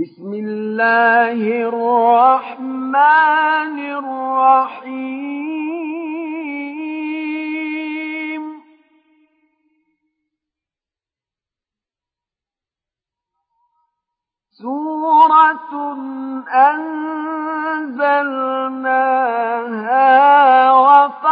بسم الله الرحمن الرحيم. سورة أنزلناها وفرضناها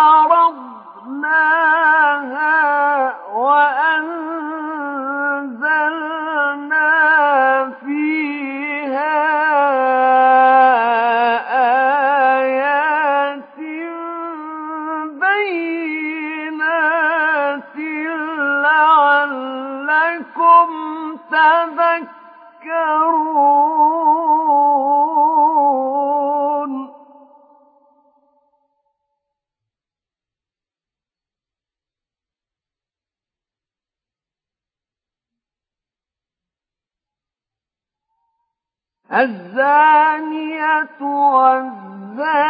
الزانية والزاني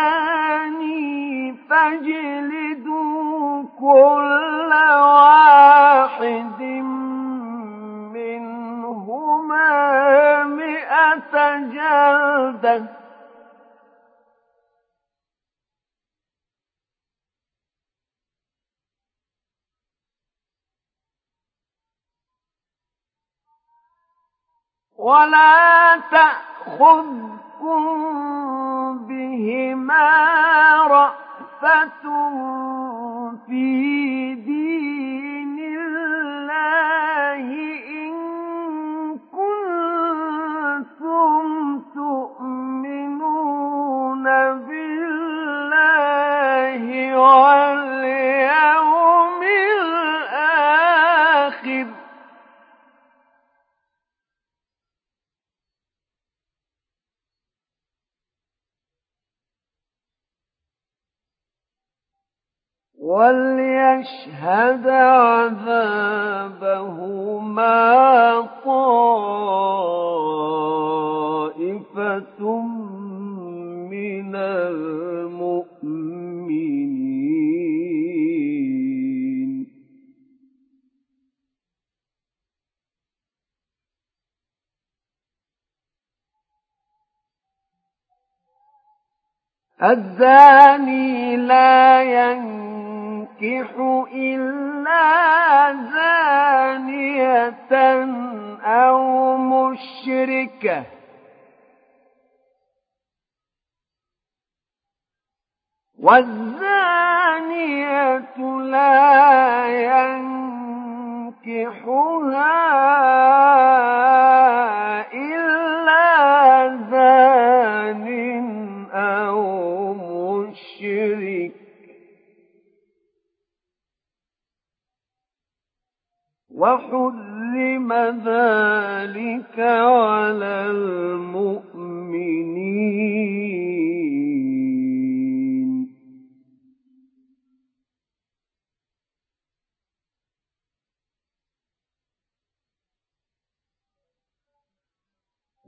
فاجلدوا كل واحد منهما مئة جلدة. ولا بهما رأفة في دين الزاني لا ينكح إلا زانية أو مشركة. والزانية لا ينكحها وحرم ذلك على المؤمنين.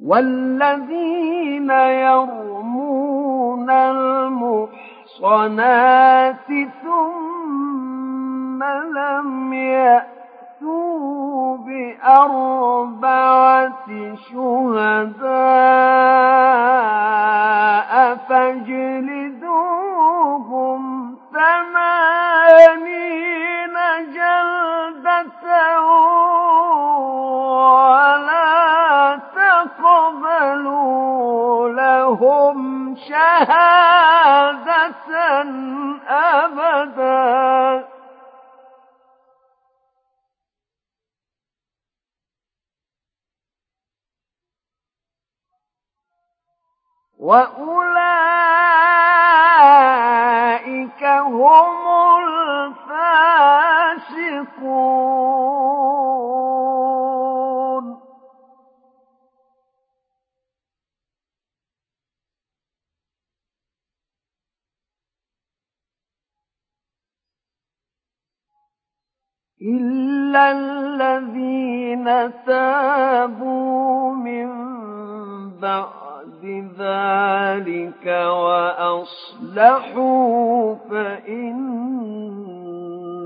والذين يرمون المحصنات ثم لم يأتوا بأربعة شهداء فاجلدوهم ثمانين جلدة ولا تقبلوا لهم شهادة أبدا وأولئك هم الفاسقون إلا الذين تابوا من بعد ذلك وأصلحوا فإن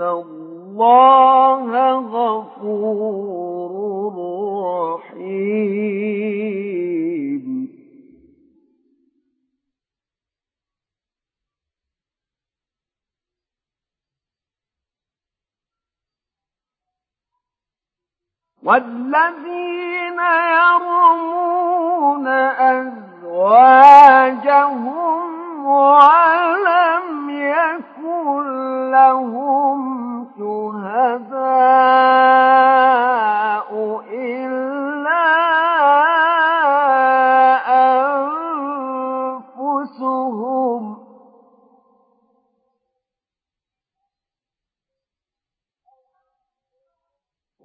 الله غفور رحيم. والذين يرمون أزواجهم ولم يكن لهم شهداء إلا أنفسهم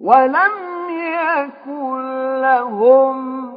ولم يكن لهم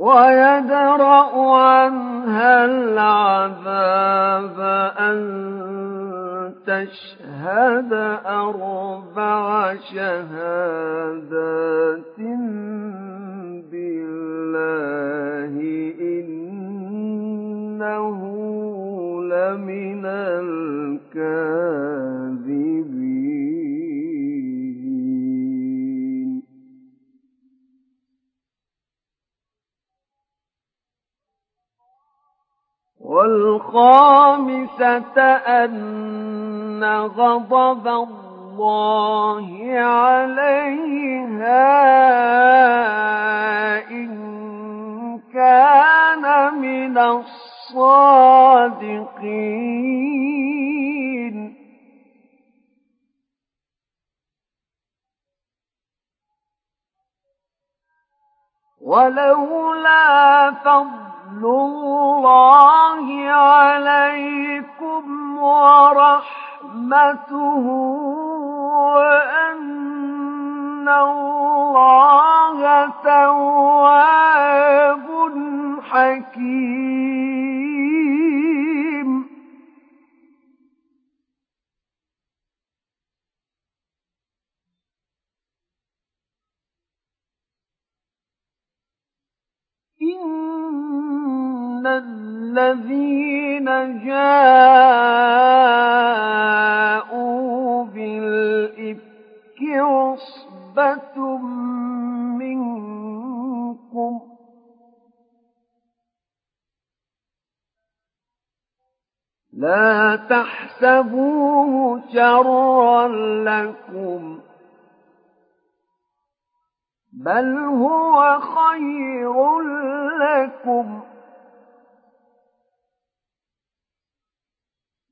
ويدرأ عنها العذاب أن تشهد أربع شهادات بالله إنه لمن الكاذبين والخامسة أن أن غضب الله عليها إن كان من الصادقين. ولولا فضل الله عليكم ورحمته رحمته وأن الله تواب حكيم. إن الذين جاءوا بالإفك عصبة منكم لا تحسبوه شرا لكم بل هو خير لكم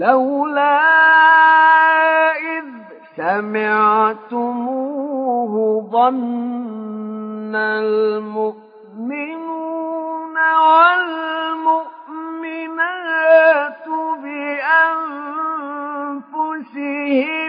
لولا إذ سمعتموه ظن المؤمنون والمؤمنات بأنفسهم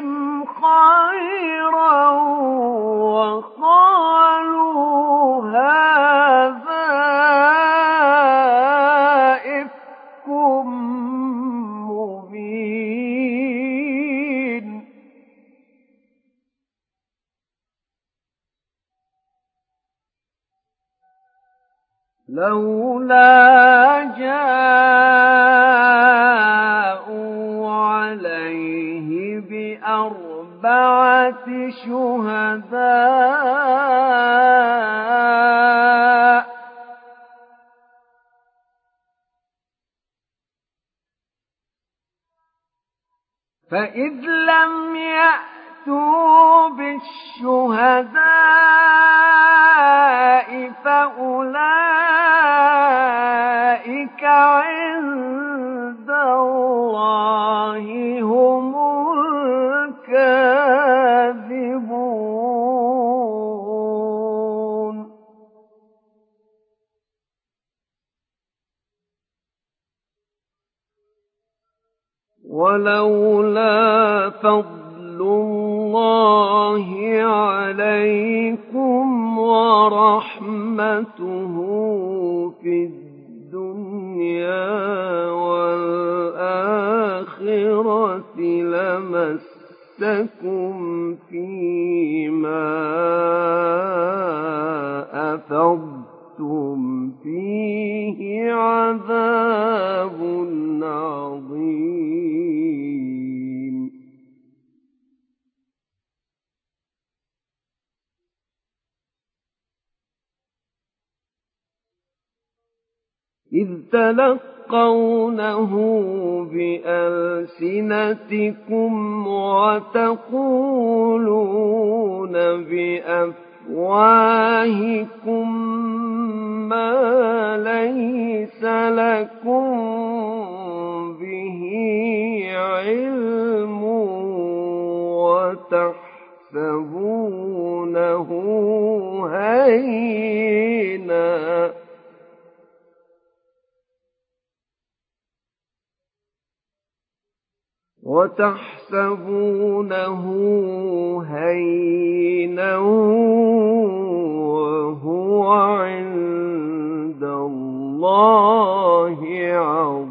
وتحسبونه هينا. وتحسبونه هينا وهو عند الله عظيم.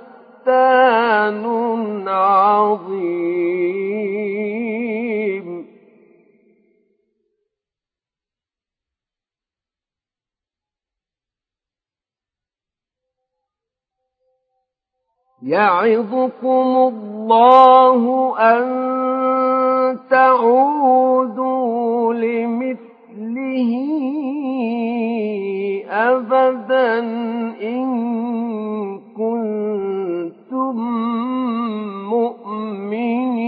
عظيم. يعظكم الله أن تعودوا لمثله أبدا إن كنتم مؤمنين.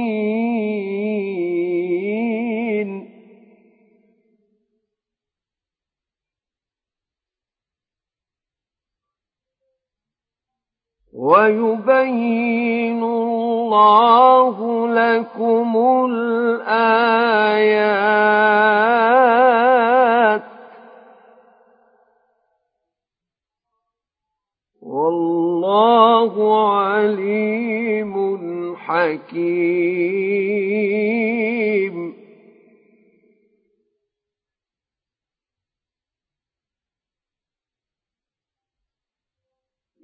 ويبين الله لكم الآيات. والله عليم حكيم.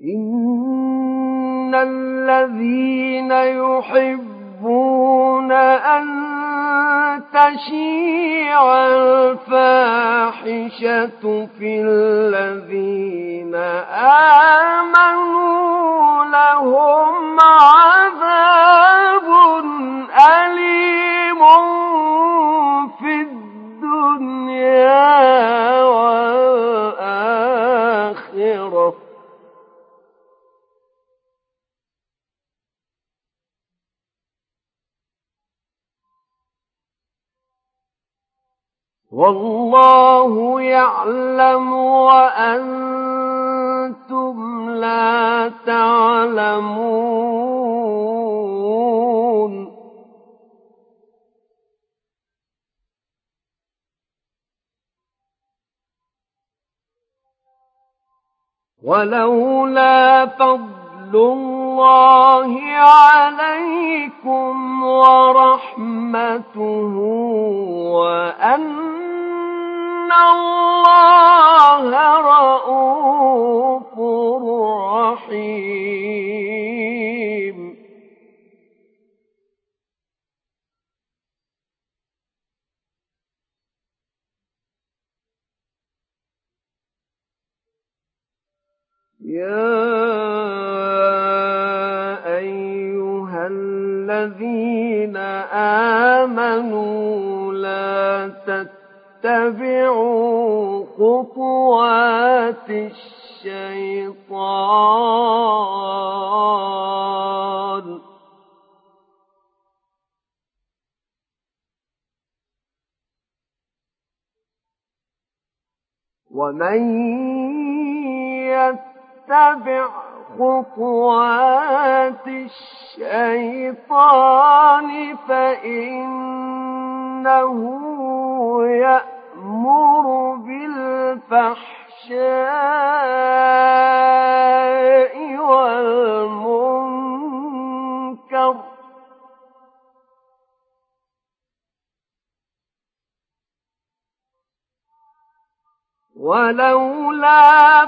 إن الذين يحبون أن تشيع الفاحشة في الذين آمنوا لهم والله يعلم وأنتم لا تعلمون. ولولا فضل الله عليكم ورحمته وأن الله رءوف رحيم. يا أيها الذين آمنوا لا تتبعوا خطوات الشيطان ومن يتبع خطوات الشيطان فإنه يأمر بالفحشاء والمنكر ولولا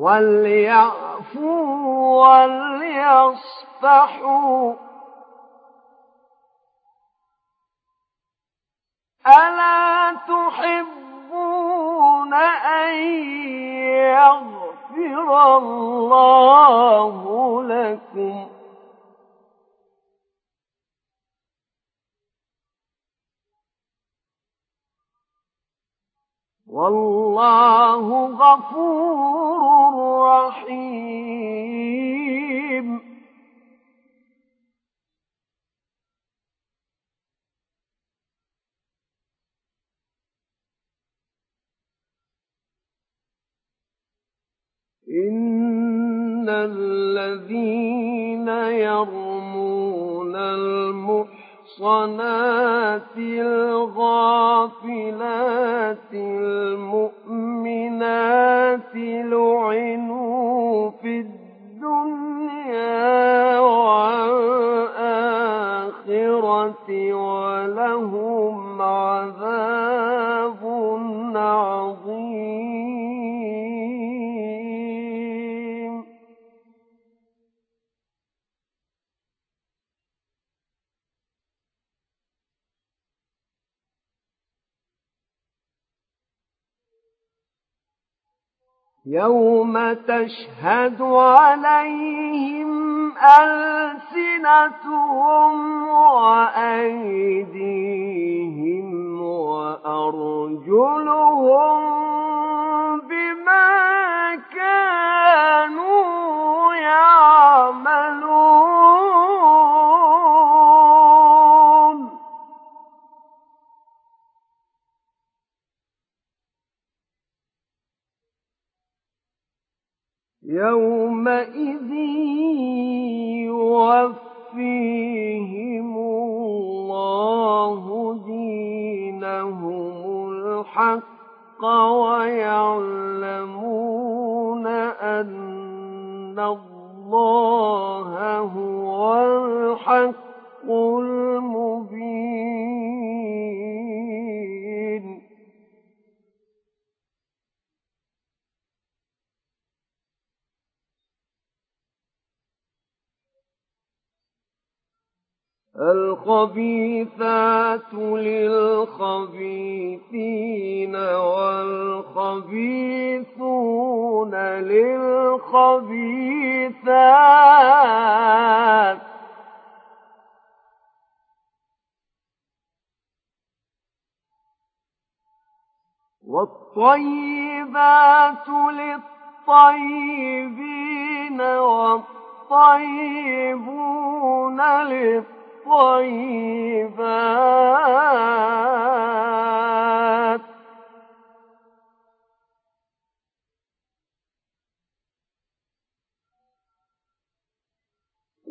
وليعفوا وليصفحوا. ألا تحبون أن يغفر الله لكم؟ والله غفور رحيم. إن الذين يرمون المحسنين المحصنات الغافلات المؤمنات لعنوا في الدنيا والآخرة ولهم يوم تشهد عليهم ألسنتهم وأيديهم وأرجلهم الحق ويعلمون أن الله هو الحق المبين. الخبيثات للخبيثين والخبيثون للخبيثات. والطيبات للطيبين والطيبون للطيبات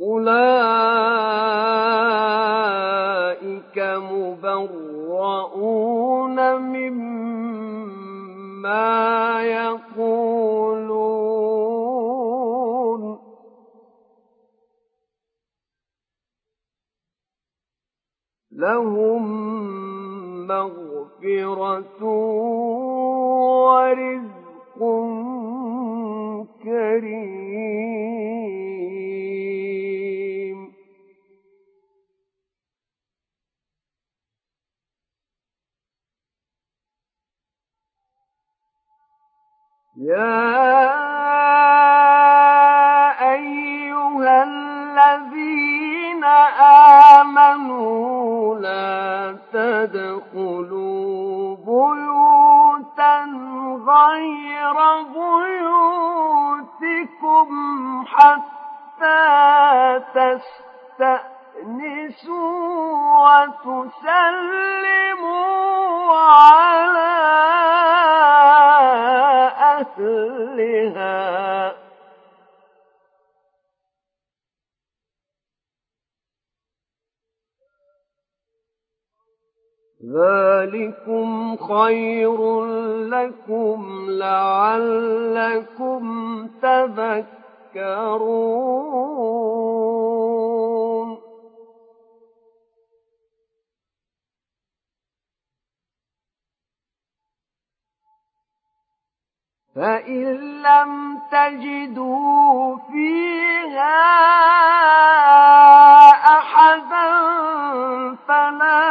أولئك مبرؤون مما يقولون. لهم مغفرة ورزق كريم. يا غير بيوتكم حتى تستأنسوا وتسلموا على أهلها. ذلكم خير لكم لعلكم تذكرون فإن لم تجدوا فيها أحدا فلا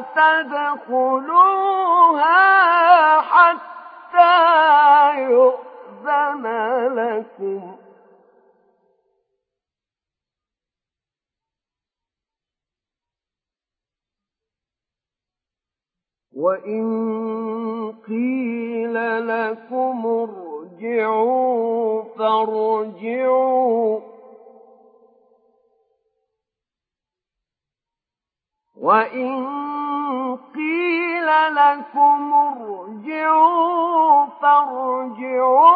تدخلوها حتى يؤذن لكم. وإن قيل لكم ارجعوا فارجعوا وإن قيل لكم ارجعوا فارجعوا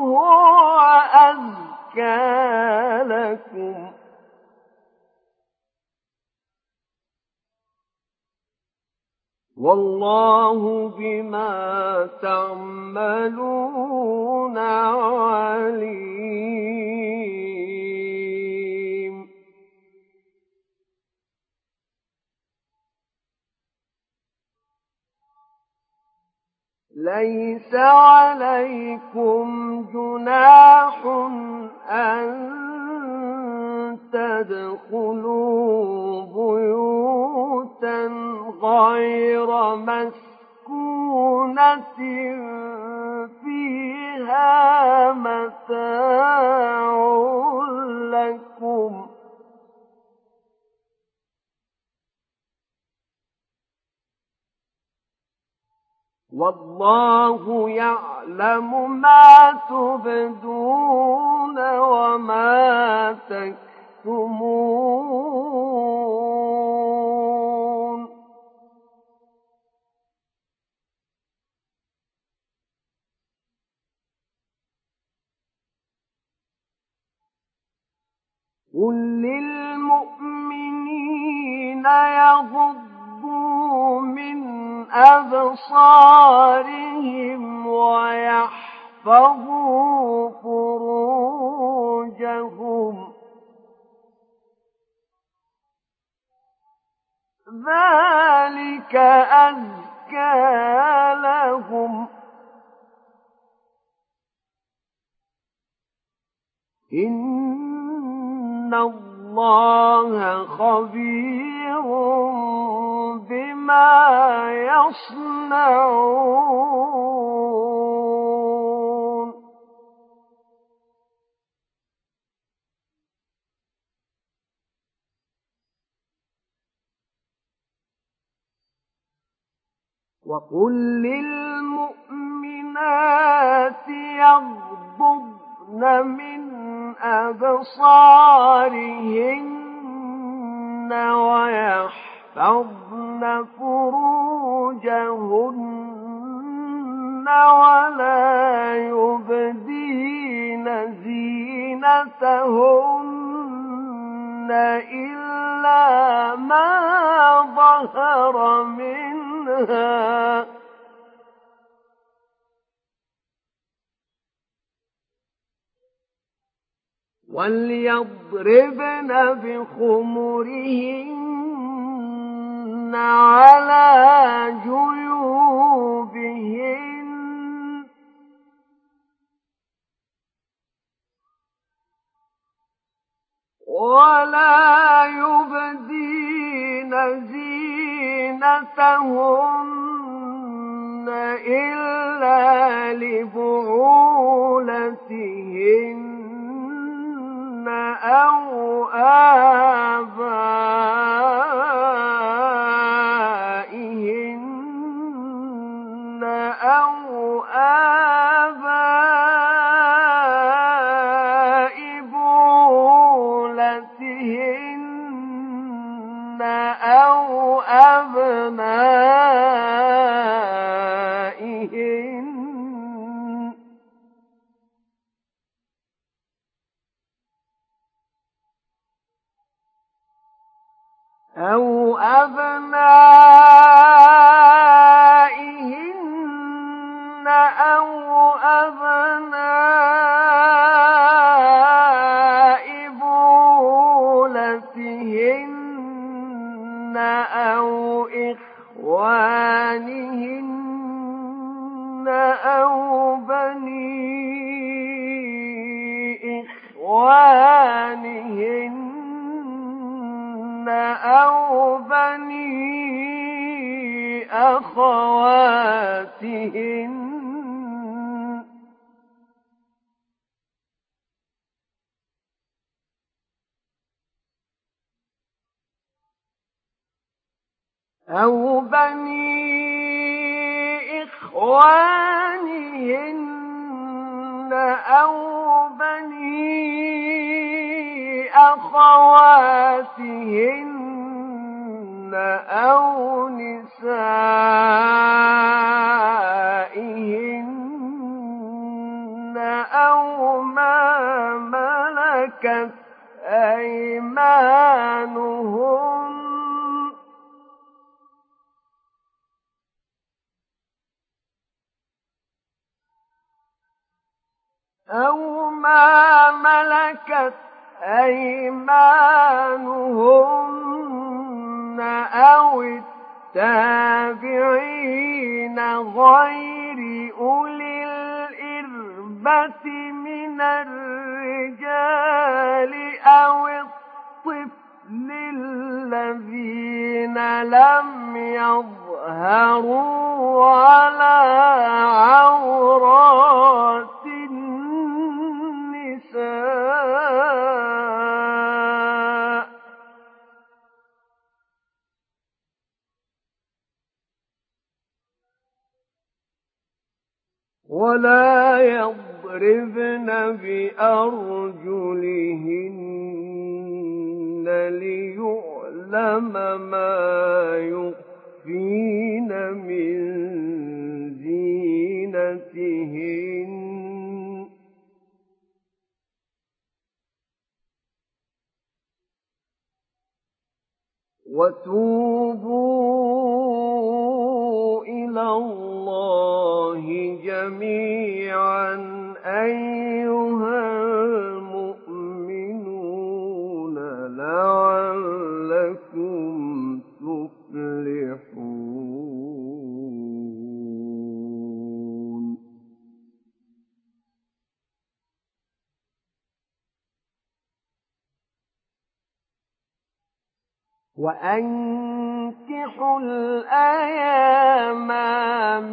هو أزكى لكم والله بما تعملون عليم ليس عليكم جناح أن تدخلوا بيوتا غير مسكونة فيها متاع لكم والله يعلم ما تبدون وما تكتمون. قل للمؤمنين يغضوا من أبصارهم ويحفظوا فروجهم. ذلك أزكى لهم. إن الله خبير بما يصنعون. وقل للمؤمنات يغضضن من أبصارهن ويحفظن فروجهن ولا يبدين زينتهن إلا ما ظهر منها. وليضربن بخمرهن على التابعين غير أولي الإربة من الرجال أو الطفل الذين لم يظهروا على عورات ولا يضربن بأرجلهن ليعلم ما يخفين من زينتهن. وتوبوا إِلَى اللَّهِ جَمِيعًا أَيُّهَا الْمُؤْمِنُونَ لَعَلَّكُمْ وأنكحوا الأيام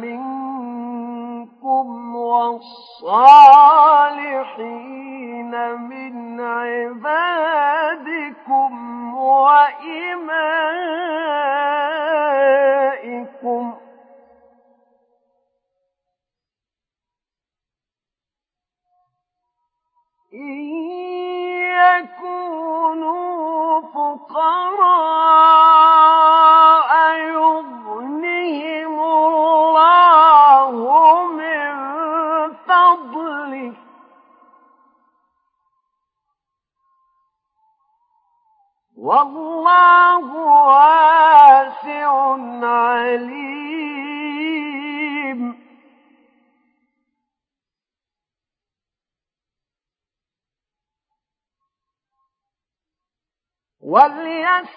منكم والصالحين من عبادكم وإمائكم إن يكونوا فقراء يغنهم الله من فضله. والله واسع عليم. وليستعفف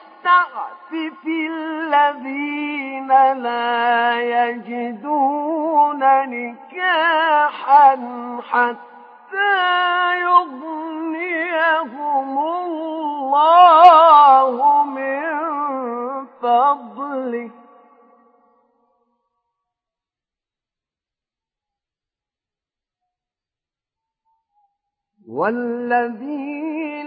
الذين لا يجدون نكاحا حتى يغنيهم الله من فضله. والذين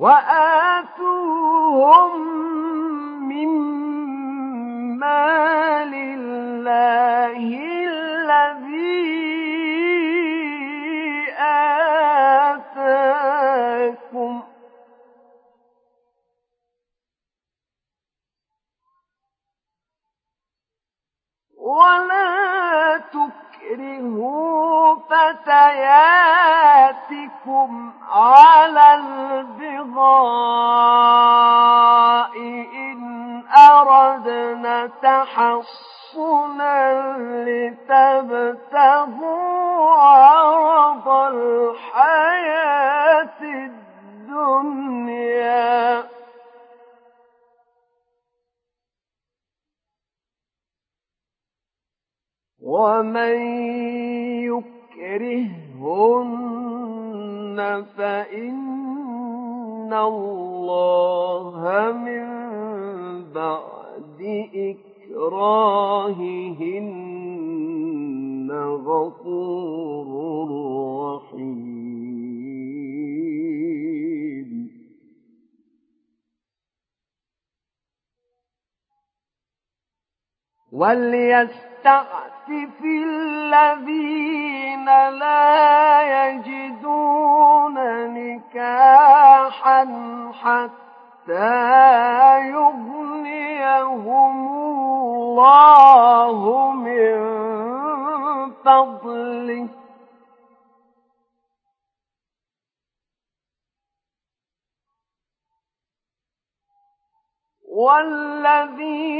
وآتوهم مما لله الذي آتاكم. ولا تكرهوا فتياتكم على البغاء إن أردنا تحصنا لتبتغوا عرض الحياة الدنيا. ومن يكرهن فإن الله من بعد إكراههن غفور رحيم. وليستعفف الذين لا يجدون نكاحا حتى يغنيهم الله من فضله. والذين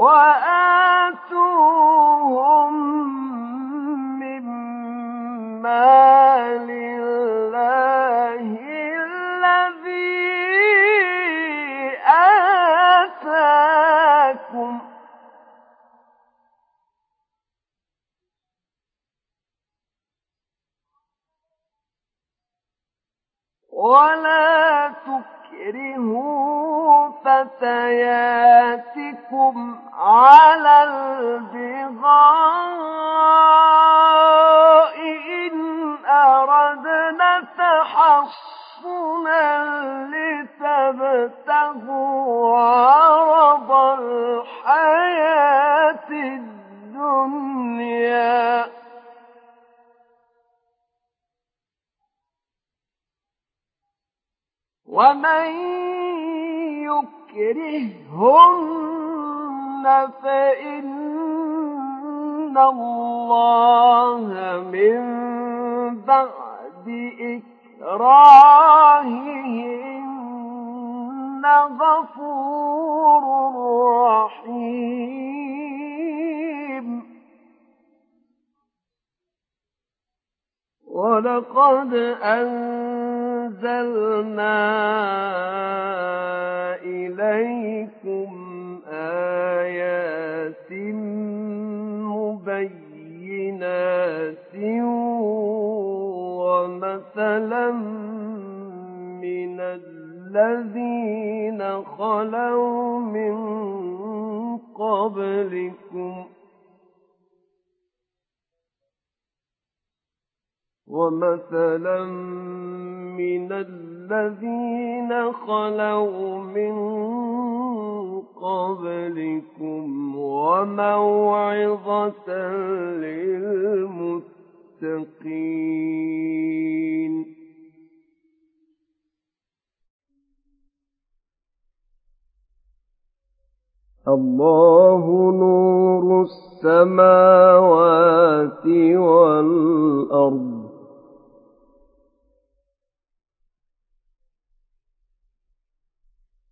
وآتوهم الذي آتاكم. ولا تكرهوا فتياتكم على البغاء إن أردنا تحصنا عرض الحياة الدنيا. ومن يكرههن فإن الله من بعد إكراههن غفور رحيم. ولقد أنزلنا إليكم آيات مبينات ومثلا من الذين خلوا من قبلكم ومثلا من الذين خلوا من قبلكم وموعظة للمتقين. الله نور السماوات والأرض.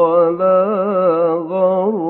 ولا غربية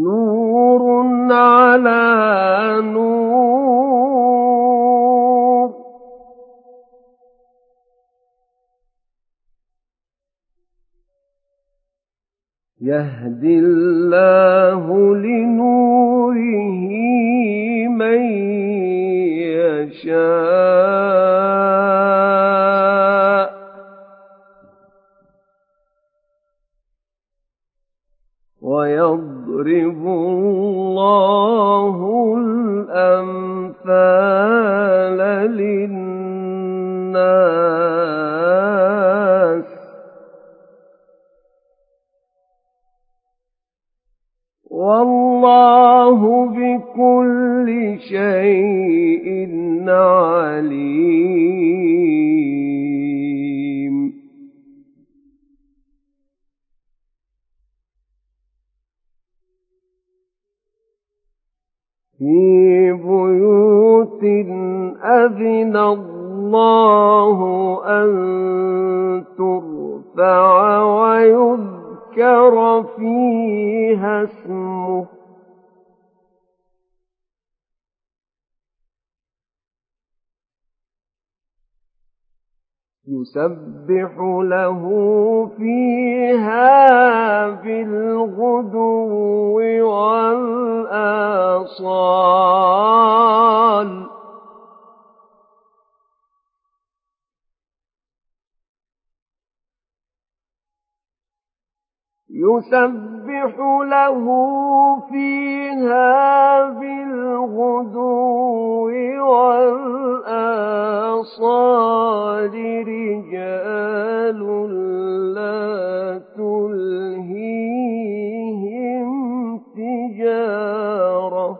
نور على نور. يهدي يسبح له فيها بالغدو والآصال. يسبح له فيها بالغدو والآصال رجال لا تلهيهم تجارة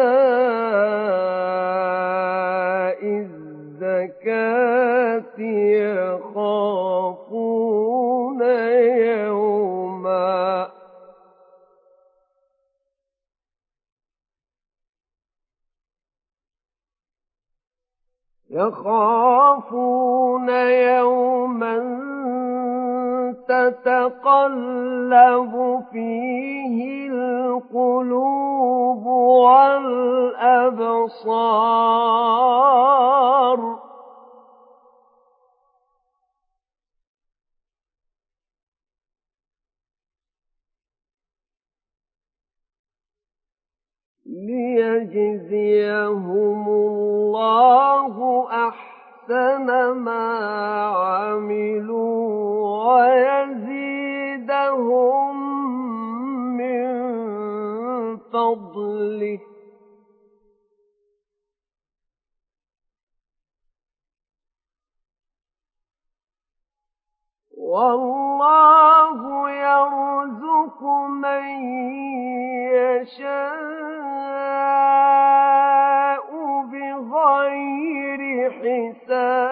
يخافون يوما تتقلب فيه القلوب والأبصار. ليجزيهم الله أحسن ما عملوا ويزيدهم من فضله والله يرزق من يشاء بغير حساب.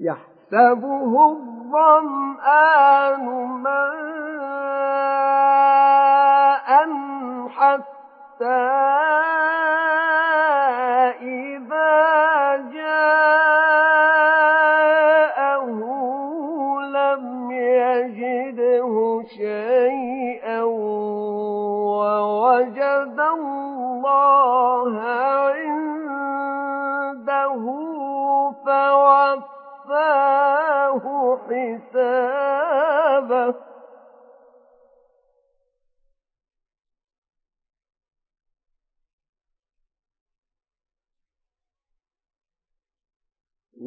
يحسبه الظمآن ماء حتى إذا جاءه لم يجده شيئا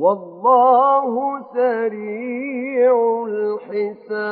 والله سريع الحساب.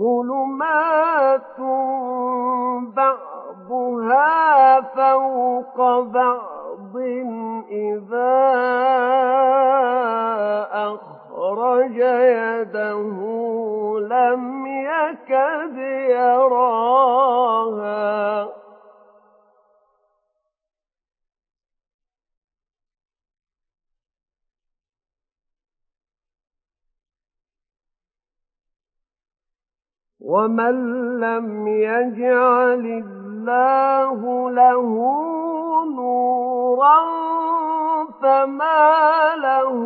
ظلمات بعضها فوق بعض إذا أخرج يده لم يكد يراها ومن لم يجعل الله له نورا فما له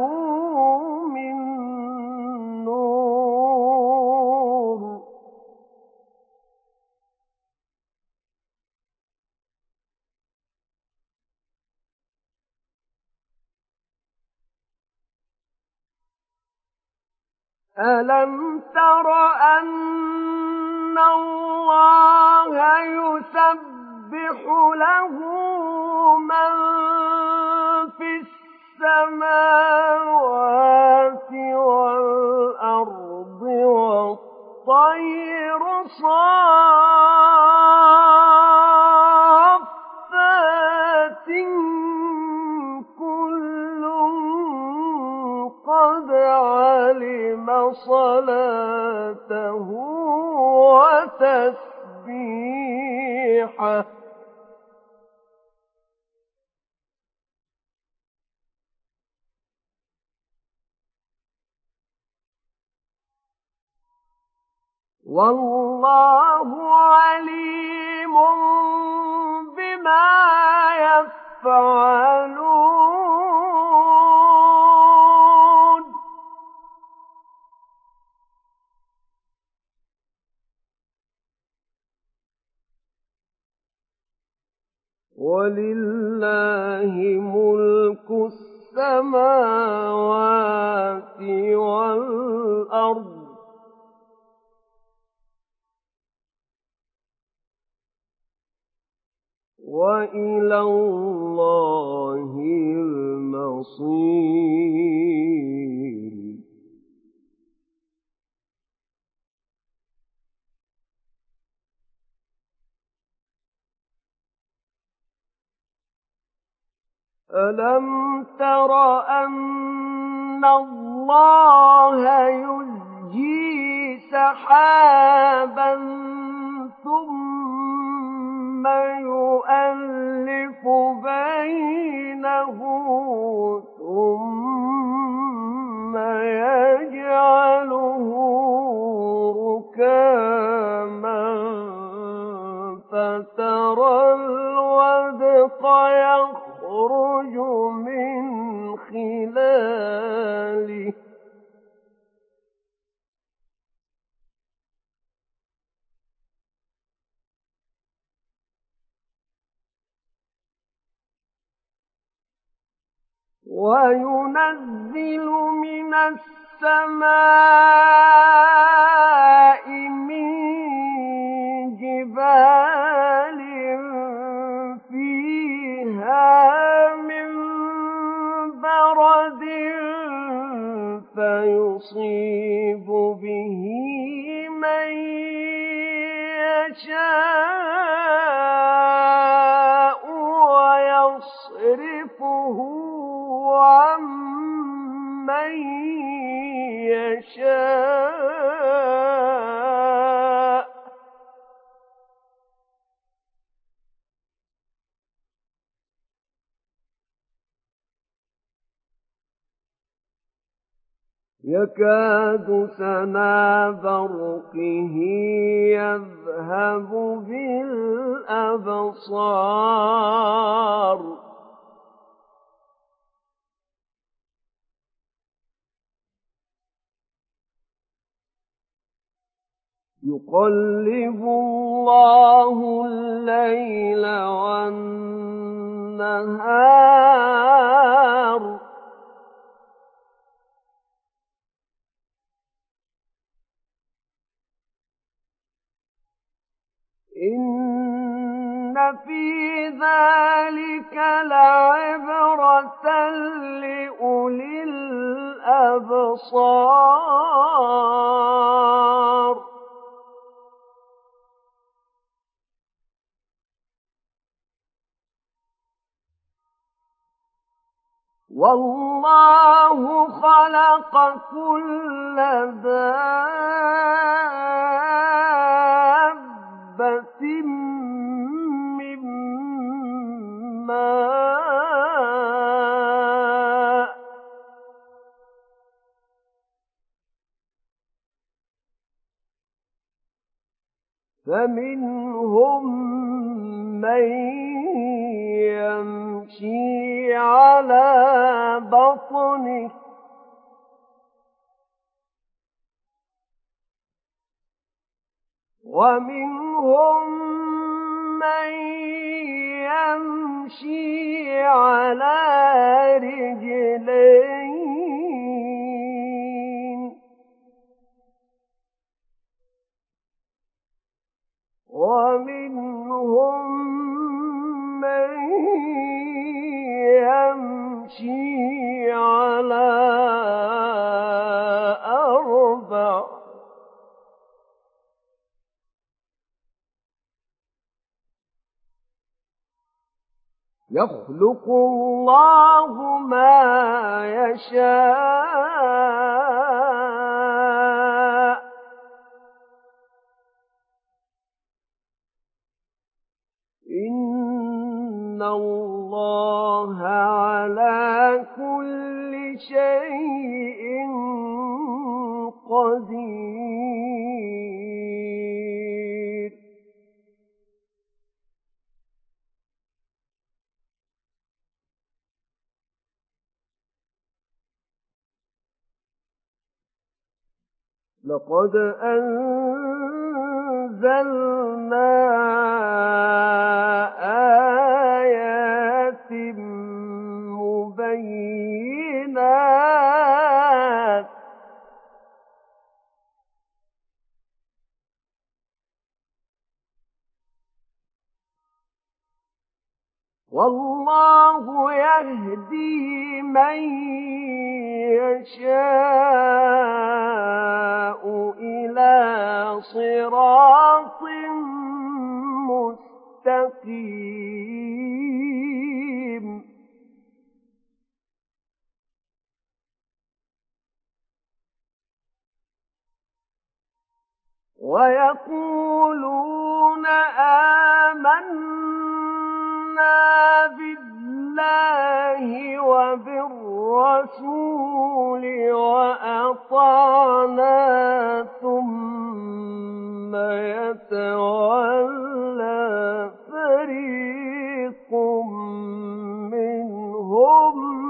ألم تر أن الله يسبح له من فيصيب يكاد سنا برقه يذهب بالأبصار. يقلب الله الليل والنهار. إن في ذلك لعبرة لأولي الأبصار والله خلق كل دابة من ماء فمنهم من يمشي على بطنه ومنهم من يمشي على رجلين. ومنهم من يخلق الله ما يشاء. إن الله على كل شيء لقد أنزلنا آيات مبينات والله يهدي من يشاء إلى صراط مستقيم. ويقولون آمنا بالله وبالرسول وأطعنا ثم يتولى فريق منهم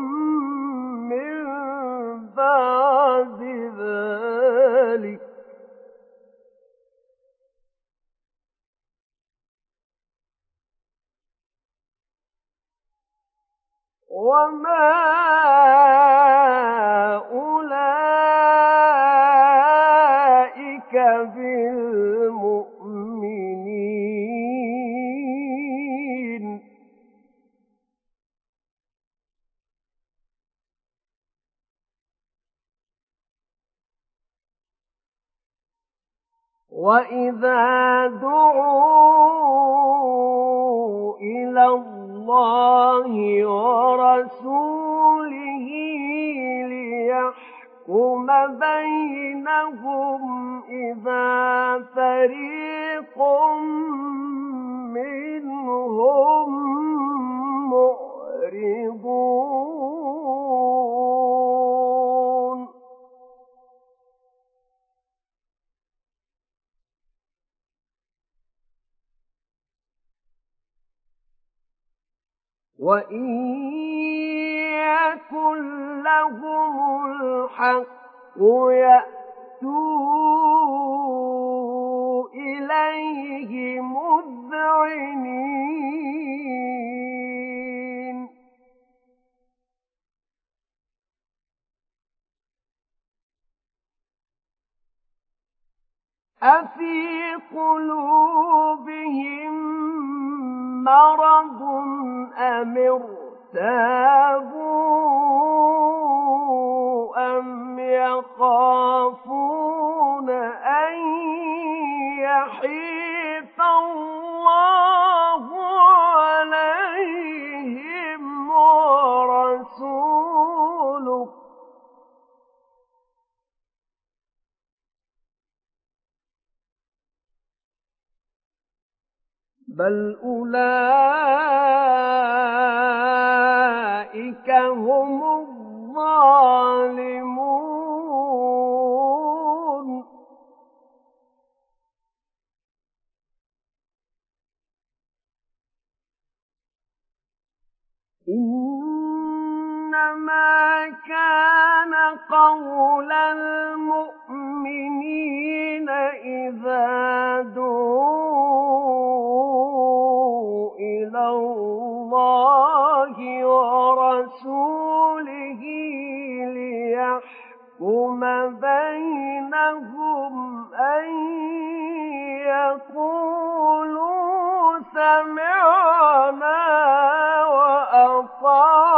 وما أولئك بالمؤمنين. وإذا دعوا إلى الله ورسوله ليحكم بينهم إذا فريق منهم معرضون. وإن يكن لهم الحق يأتوا إليه مذعنين أفي قلوبهم مرض أم ارتابوا أم يخافون أن يحيف الله بل أولئك هم الظالمون. إنما كان قول المؤمنين إذا دعوا ورسوله ليحكم بينهم أن يقولوا سمعنا وأطعنا.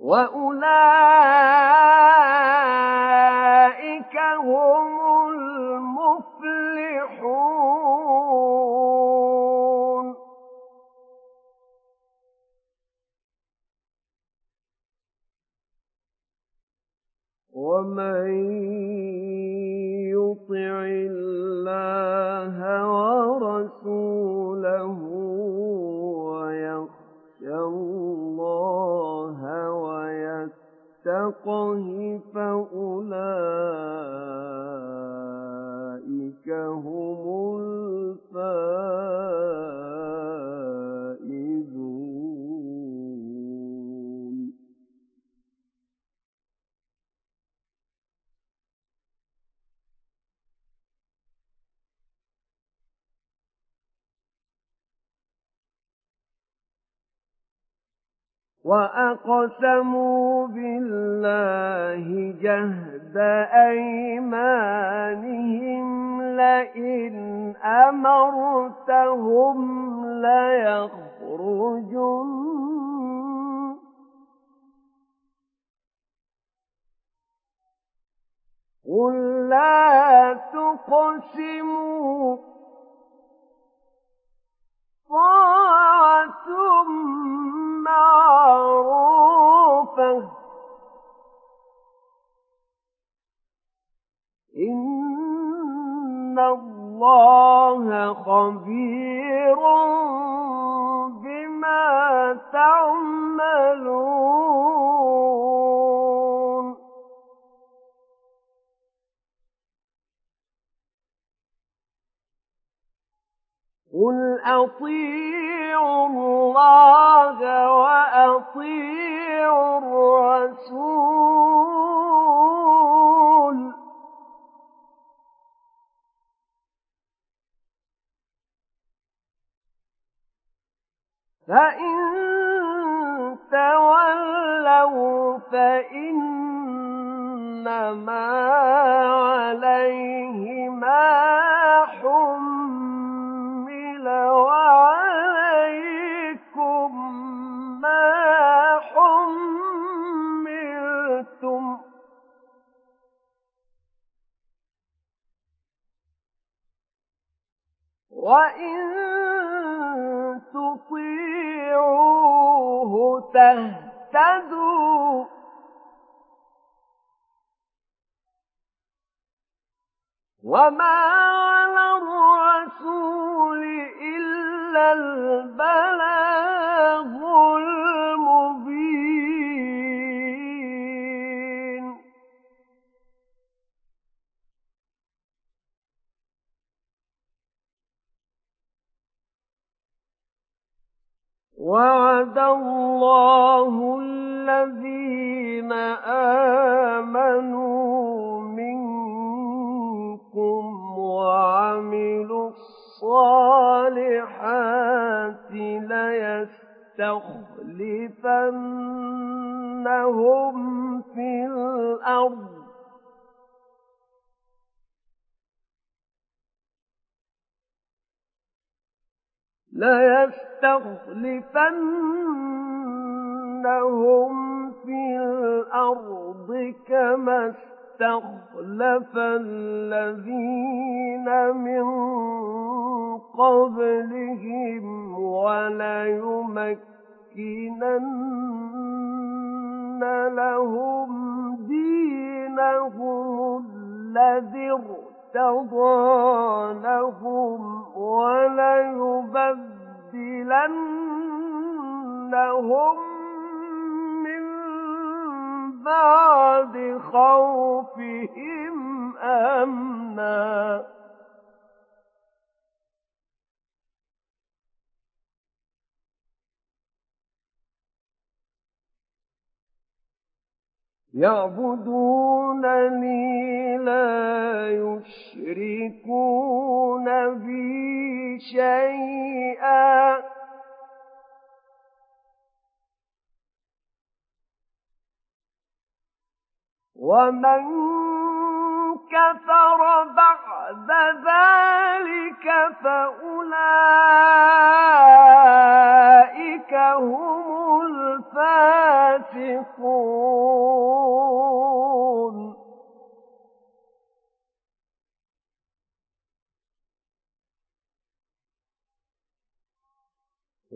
وأولئك فإنما عليه ما حمل وعليكم ما حملتم وإن تطيعوه تهتدوا وما على الرسول إلا البلاغ المبين وعد الله الذين آمنوا منكم وعملوا الصالحات ليستخلفنهم في الأرض. ليستخلفنهم في الأرض كما استخلف الذين من قبلهم وليمكنن لهم دينهم الذي ارتضى لهم وليبدلنهم بعد خوفهم أمنا. يعبدونني لا يشركون بي شيئا. ومن كفر بعد ذلك فأولئك هم الفاسقون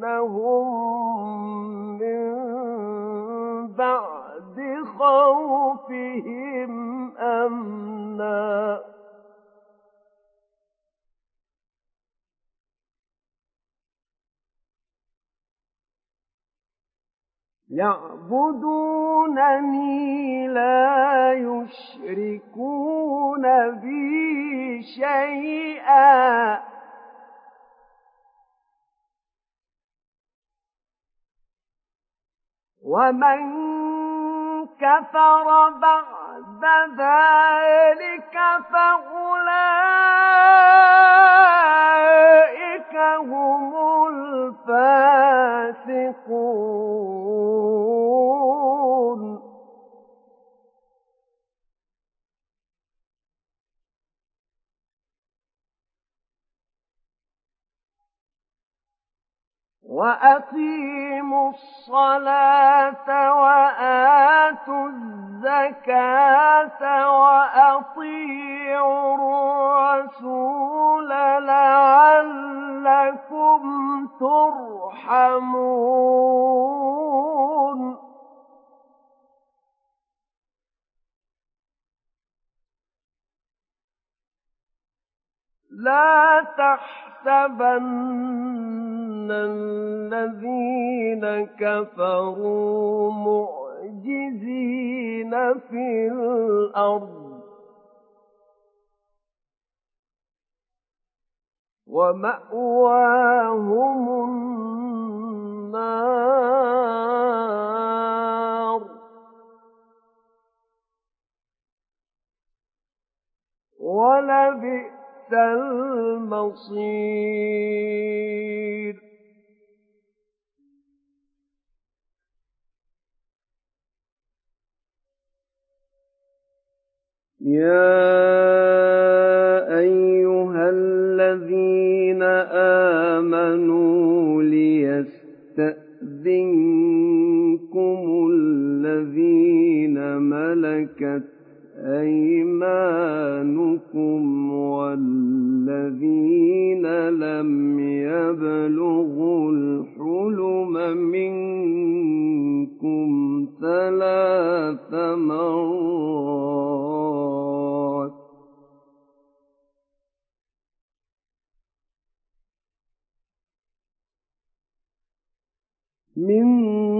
لهم من بعد خوفهم أمنا يعبدونني لا يشركون بي شيئا ومن كفر بعد ذلك فأولئك هم الفاسقون. وأقيموا الصلاة وآتوا الزكاة وأطيعوا الرسول لعلكم ترحمون لا تحسبن الذين كفروا معجزين في الأرض ومأواهم النار ولبئس المصير يا ايها الذين امنوا ليستاذنكم الذين ملكت أيمانكم والذين لم يبلغوا الحلم منكم ثلاث مرات من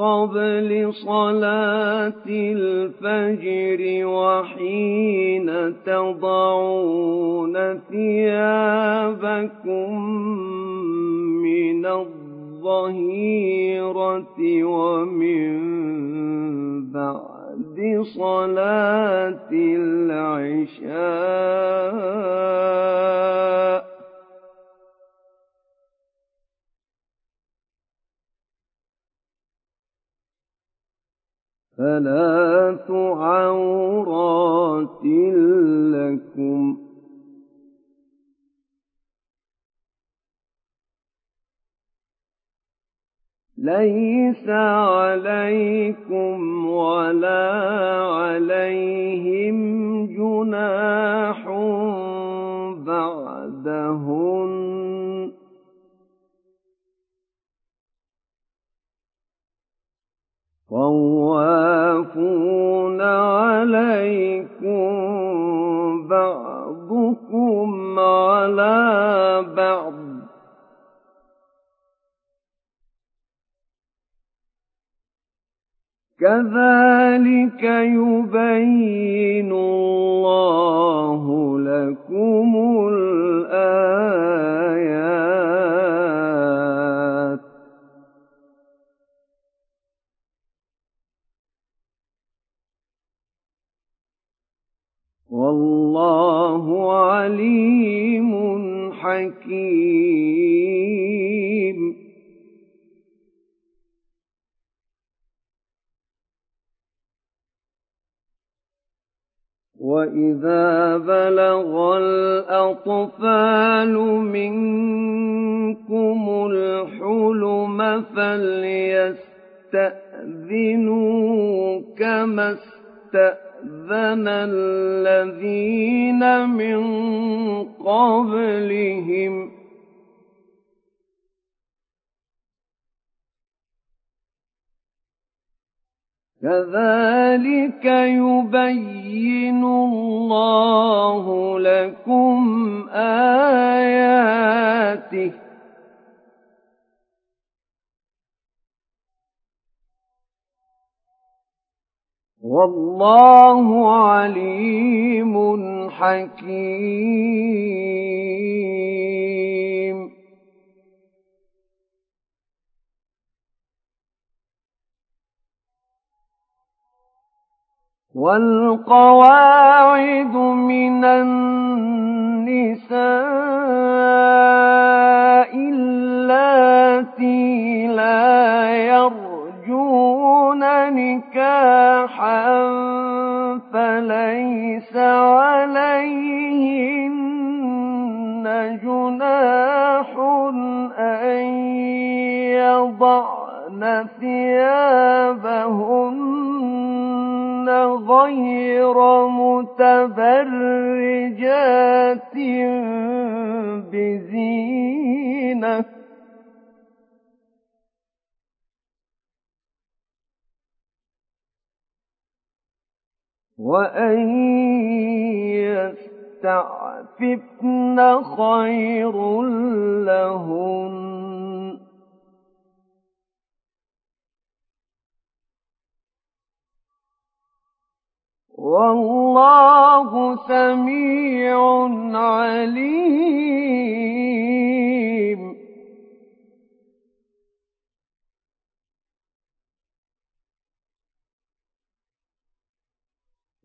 قبل صلاة الفجر وحين تضعون ثيابكم من الظهيرة ومن بعد صلاة العشاء ثلاث عورات لكم. ليس عليكم ولا عليهم جناح بعدهن. طوافون عليكم بعضكم على بعض. كذلك يبين الله لكم الآيات. والله عليم حكيم. وإذا بلغ الأطفال منكم الحلم فليستأذنوا كما استأذن الذين من قبلهم. كذلك يبين الله لكم آياته. والله عليم حكيم. والقواعد من النساء اللاتي لا يرجون نكاحا فليس عليهن جناح أن يضعن ثيابهن غير متبرجات بزينة وأن يستعففن خير لهن والله سميع عليم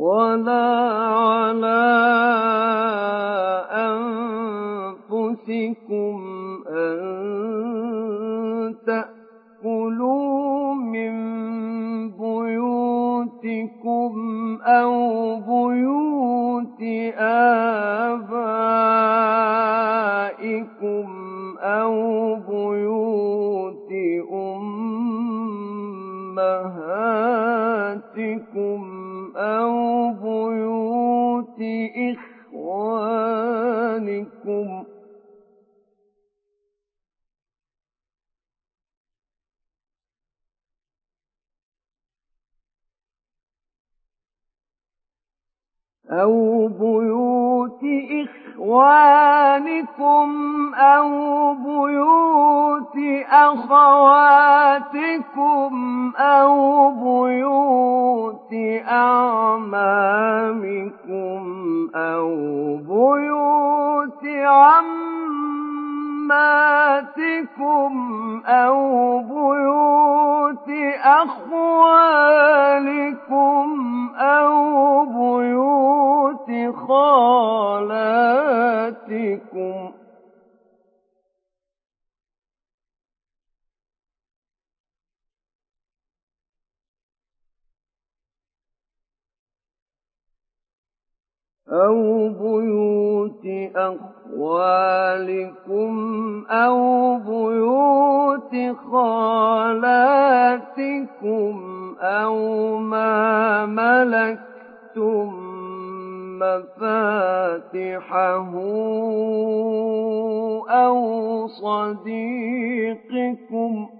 ولا على أنفسكم أن تأكلوا من بيوتكم أو بيوت آبائكم أو بيوت أمهاتكم أو بيوت إخوانكم أو بيوت إخوانكم أو بيوت أخواتكم أو بيوت عماتكم أو بيوت أخوالكم أو بيوت خالاتكم أو بيوت أخوالكم أو بيوت خالاتكم أو ما ملكتم مفاتحه أو صديقكم ۖ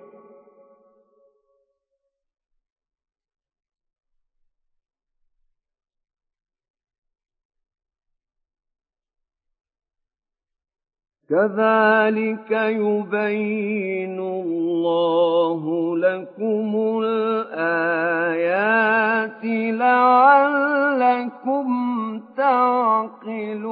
كذلك يبين الله لكم الآيات لعلكم تعقلون.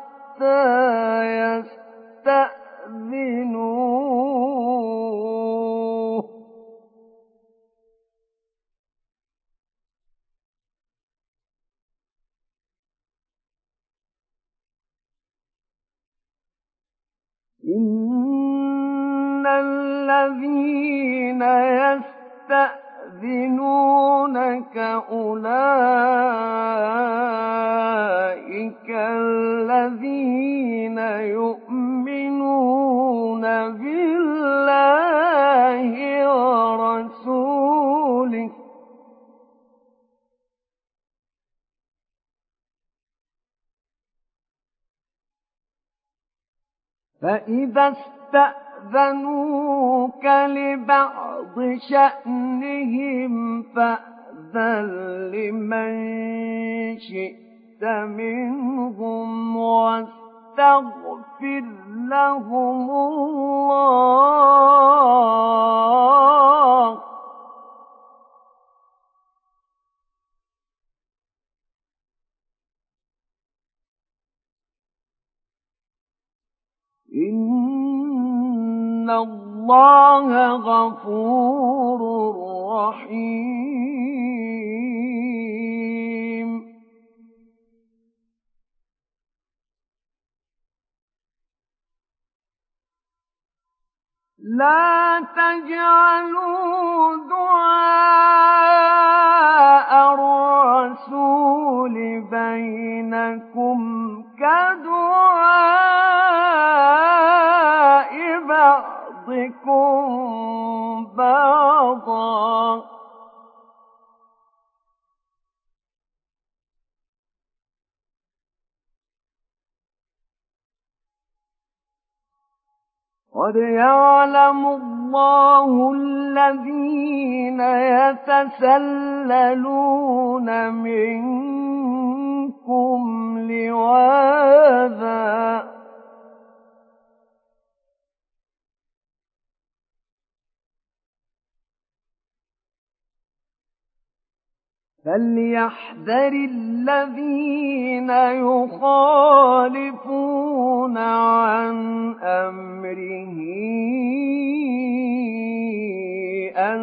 يستأذنوه. إن الذين يستأذنون يستأذنونك أولئك الذين يؤمنون بالله ورسوله. فإذا استأذنوك لبعض شأنهم فأذن لمن شئت منهم واستغفر لهم الله إن الله غفور رحيم لا تجعلوا دعاء الرسول بينكم كدعاء قد يعلم الله الذين يتسللون منكم لواذا فليحذر الذين يخالفون عن امره ان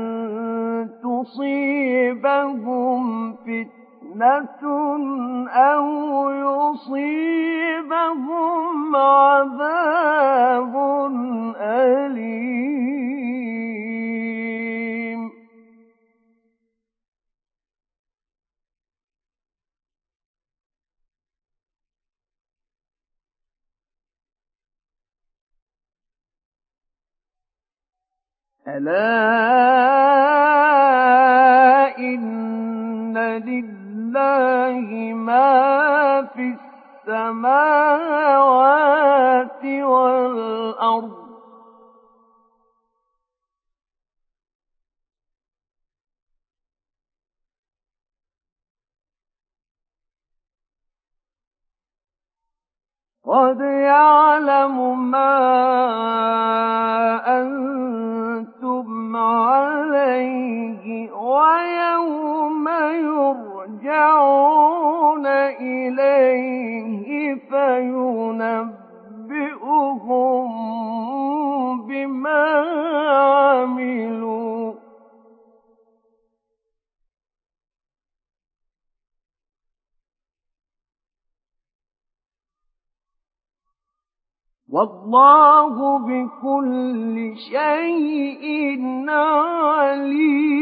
تصيبهم فتنه أو يصيبهم عذاب اليم ألا إن لله ما في السماوات والأرض قد يعلم ما أنتم عليه ويوم يرجعون إليه فينبئهم بما عملوا والله بكل شيء عليم.